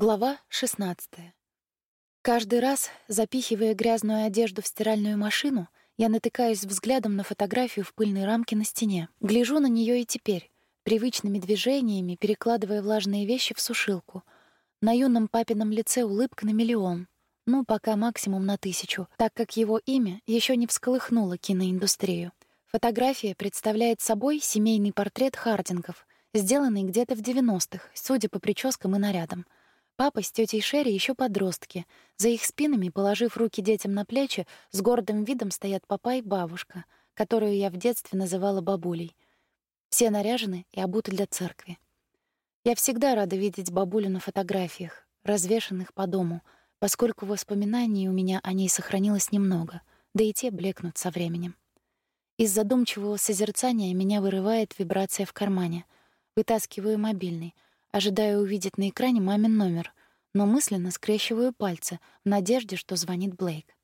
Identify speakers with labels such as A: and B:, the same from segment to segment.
A: Глава 16. Каждый раз, запихивая грязную одежду в стиральную машину, я натыкаюсь взглядом на фотографию в пыльной рамке на стене. Гляжу на нее и теперь, привычными движениями перекладывая влажные вещи в сушилку. На юном папином лице улыбка на миллион. Ну, пока максимум на тысячу, так как его имя еще не всколыхнуло киноиндустрию. Фотография представляет собой семейный портрет Хардингов, сделанный где-то в 90-х, судя по прическам и нарядам — Папа с тетей Шерри еще подростки. За их спинами, положив руки детям на плечи, с гордым видом стоят папа и бабушка, которую я в детстве называла бабулей. Все наряжены и обуты для церкви. Я всегда рада видеть бабулю на фотографиях, развешанных по дому, поскольку воспоминаний у меня о ней сохранилось немного, да и те блекнут со временем. Из задумчивого созерцания меня вырывает вибрация в кармане. Вытаскиваю мобильный — ожидая увидеть на экране мамин номер, но мысленно скрещиваю пальцы в надежде, что звонит Блейк.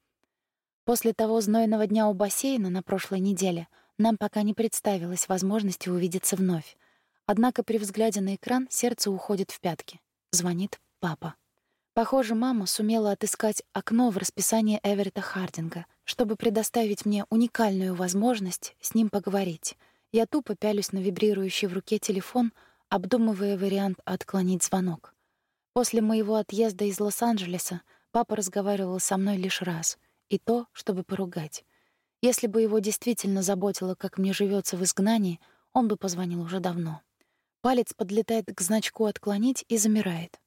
A: После того знойного дня у бассейна на прошлой неделе нам пока не представилось возможности увидеться вновь. Однако при взгляде на экран сердце уходит в пятки. Звонит папа. Похоже, мама сумела отыскать окно в расписании Эверетта Хардинга, чтобы предоставить мне уникальную возможность с ним поговорить. Я тупо пялюсь на вибрирующий в руке телефон, обдумывая вариант отклонить звонок. После моего отъезда из Лос-Анджелеса папа разговаривал со мной лишь раз, и то, чтобы поругать. Если бы его действительно заботило, как мне живется в изгнании, он бы позвонил уже давно. Палец подлетает к значку «отклонить» и замирает.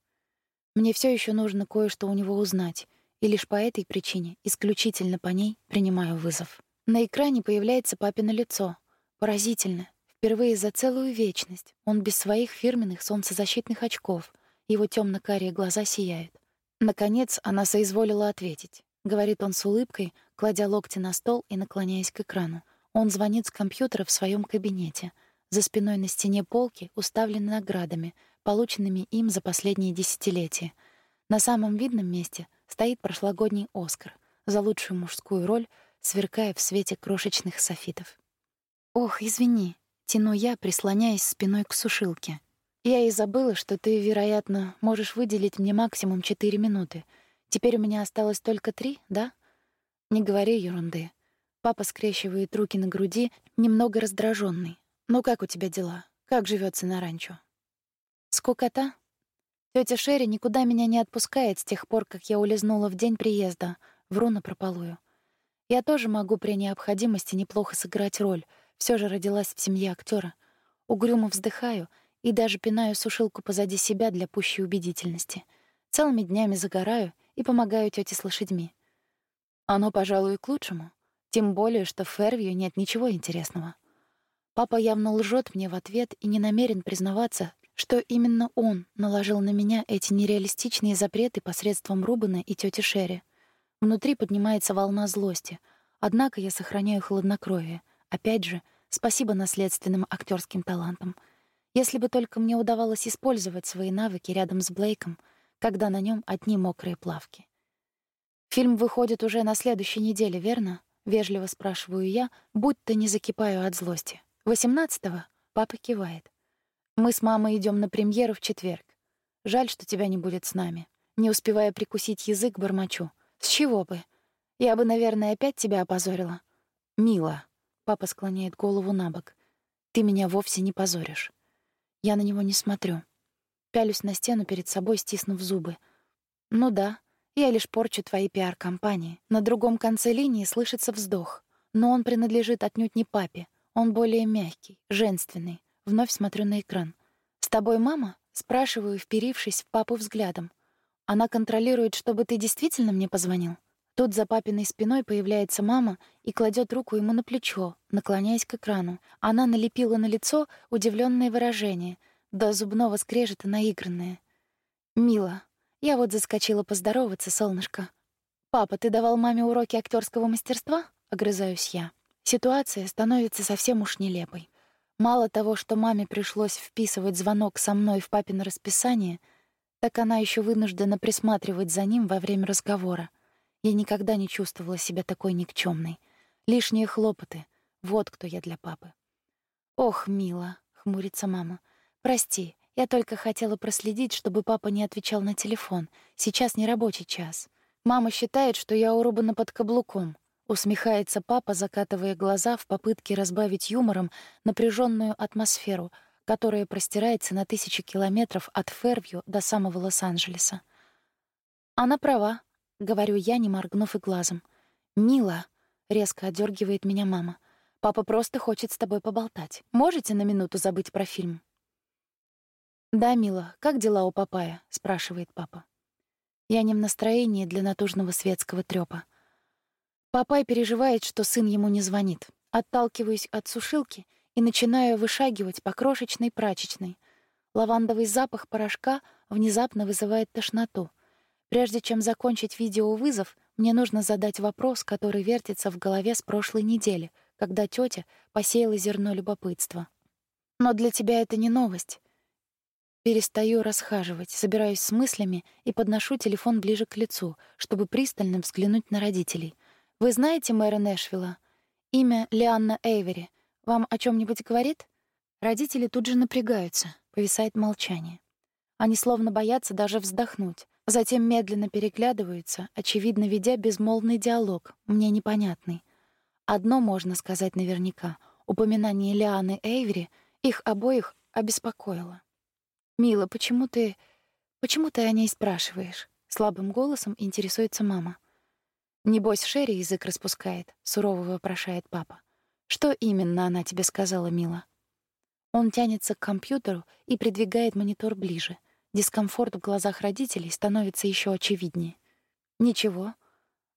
A: Мне все еще нужно кое-что у него узнать, и лишь по этой причине, исключительно по ней, принимаю вызов. На экране появляется папино лицо. Поразительно, Впервые за целую вечность он без своих фирменных солнцезащитных очков. Его темно карие глаза сияют. Наконец она соизволила ответить. Говорит он с улыбкой, кладя локти на стол и наклоняясь к экрану. Он звонит с компьютера в своем кабинете. За спиной на стене полки уставлены наградами, полученными им за последние десятилетия. На самом видном месте стоит прошлогодний «Оскар» за лучшую мужскую роль, сверкая в свете крошечных софитов. «Ох, извини», Тяну я, прислоняясь спиной к сушилке. Я и забыла, что ты, вероятно, можешь выделить мне максимум четыре минуты. Теперь у меня осталось только три, да? Не говори ерунды. Папа скрещивает руки на груди, немного раздраженный. Ну как у тебя дела? Как живется на ранчо? Скукота? Тётя Шерри никуда меня не отпускает с тех пор, как я улизнула в день приезда. Вру напропалую. Я тоже могу при необходимости неплохо сыграть роль — все же родилась в семье актера. Угрюмо вздыхаю и даже пинаю сушилку позади себя для пущей убедительности. Целыми днями загораю и помогаю тете с лошадьми. Оно, пожалуй, к лучшему. Тем более, что в Фервью нет ничего интересного. Папа явно лжет мне в ответ и не намерен признаваться, что именно он наложил на меня эти нереалистичные запреты посредством Рубана и тети Шерри. Внутри поднимается волна злости, однако я сохраняю хладнокровие — Опять же, спасибо наследственным актерским талантам. Если бы только мне удавалось использовать свои навыки рядом с Блейком, когда на нем одни мокрые плавки. Фильм выходит уже на следующей неделе, верно? Вежливо спрашиваю я, будто не закипаю от злости. Восемнадцатого? Папа кивает. Мы с мамой идем на премьеру в четверг. Жаль, что тебя не будет с нами. Не успевая прикусить язык, бормочу. С чего бы? Я бы, наверное, опять тебя опозорила. Мила. Папа склоняет голову на бок. Ты меня вовсе не позоришь. Я на него не смотрю. Пялюсь на стену перед собой, стиснув зубы. Ну да, я лишь порчу твои пиар-компании. На другом конце линии слышится вздох. Но он принадлежит отнюдь не папе. Он более мягкий, женственный. Вновь смотрю на экран. «С тобой мама?» — спрашиваю, вперившись в папу взглядом. «Она контролирует, чтобы ты действительно мне позвонил?» Тут за папиной спиной появляется мама и кладет руку ему на плечо, наклоняясь к экрану. Она налепила на лицо удивленное выражение, до зубного скрежета наигранное. «Мила, я вот заскочила поздороваться, солнышко». «Папа, ты давал маме уроки актерского мастерства?» — огрызаюсь я. Ситуация становится совсем уж нелепой. Мало того, что маме пришлось вписывать звонок со мной в папино расписание, так она еще вынуждена присматривать за ним во время разговора. Я никогда не чувствовала себя такой никчемной. Лишние хлопоты — вот кто я для папы. «Ох, мила», — хмурится мама, — «прости, Я только хотела проследить, чтобы папа не отвечал на телефон. Сейчас не рабочий час. Мама считает, что я урубана под каблуком. Усмехается папа, закатывая глаза в попытке разбавить юмором напряженную атмосферу, которая простирается на тысячи километров от Фервью до самого Лос-Анджелеса. Она права, говорю я, не моргнув и глазом. Мила, резко отдергивает меня мама. Папа просто хочет с тобой поболтать. Можете на минуту забыть про фильм? Да, Мила, как дела у папая? спрашивает папа. Я не в настроении для натужного светского трёпа. Папай переживает, что сын ему не звонит. Отталкиваюсь от сушилки и начинаю вышагивать по крошечной прачечной. Лавандовый запах порошка внезапно вызывает тошноту. Прежде чем закончить видеовызов, мне нужно задать вопрос, который вертится в голове с прошлой недели, когда тетя посеяла зерно любопытства. Но для тебя это не новость. Перестаю расхаживать, собираюсь с мыслями и подношу телефон ближе к лицу, чтобы пристально взглянуть на родителей. Вы знаете мэра Нэшвилла? Имя Лианна Эйвери. Вам о чем нибудь говорит? Родители тут же напрягаются. Повисает молчание. Они словно боятся даже вздохнуть. Затем медленно переглядываются, очевидно, ведя безмолвный диалог, мне непонятный. Одно можно сказать наверняка. Упоминание Лианы Эйвери их обоих обеспокоило. «Мила, почему ты... почему ты о ней спрашиваешь?» Слабым голосом интересуется мама. «Небось, Шерри язык распускает», — сурово вопрошает папа. «Что именно она тебе сказала, Мила?» Он тянется к компьютеру и придвигает монитор ближе — Дискомфорт в глазах родителей становится еще очевиднее. Ничего.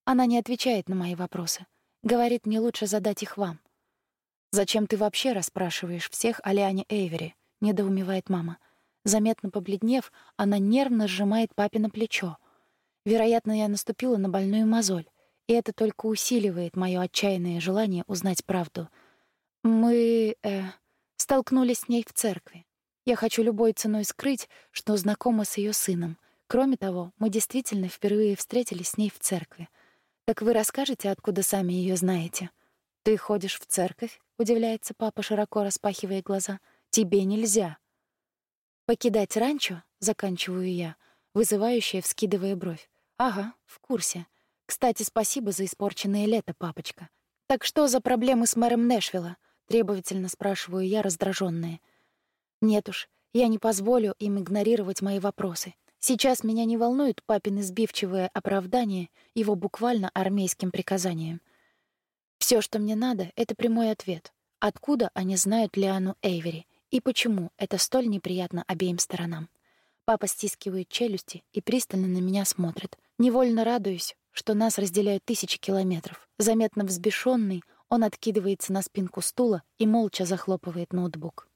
A: Она не отвечает на мои вопросы. Говорит, мне лучше задать их вам. Зачем ты вообще расспрашиваешь всех о Лиане Эйвери? недоумевает мама. Заметно побледнев, она нервно сжимает папино плечо. Вероятно, я наступила на больную мозоль, и это только усиливает мое отчаянное желание узнать правду. Мы э, столкнулись с ней в церкви. Я хочу любой ценой скрыть, что знакома с ее сыном. Кроме того, мы действительно впервые встретились с ней в церкви. Так вы расскажете, откуда сами ее знаете? Ты ходишь в церковь? удивляется папа, широко распахивая глаза. Тебе нельзя. Покидать ранчо, заканчиваю я, вызывающая вскидывая бровь. Ага, в курсе. Кстати, спасибо за испорченное лето, папочка. Так что за проблемы с мэром Нэшвилла? требовательно спрашиваю я, раздраженная. Нет уж, я не позволю им игнорировать мои вопросы. Сейчас меня не волнует папин избивчивое оправдание его буквально армейским приказанием. Все, что мне надо, — это прямой ответ. Откуда они знают Лиану Эйвери и почему это столь неприятно обеим сторонам? Папа стискивает челюсти и пристально на меня смотрит. Невольно радуюсь, что нас разделяют тысячи километров. Заметно взбешенный, он откидывается на спинку стула и молча захлопывает ноутбук.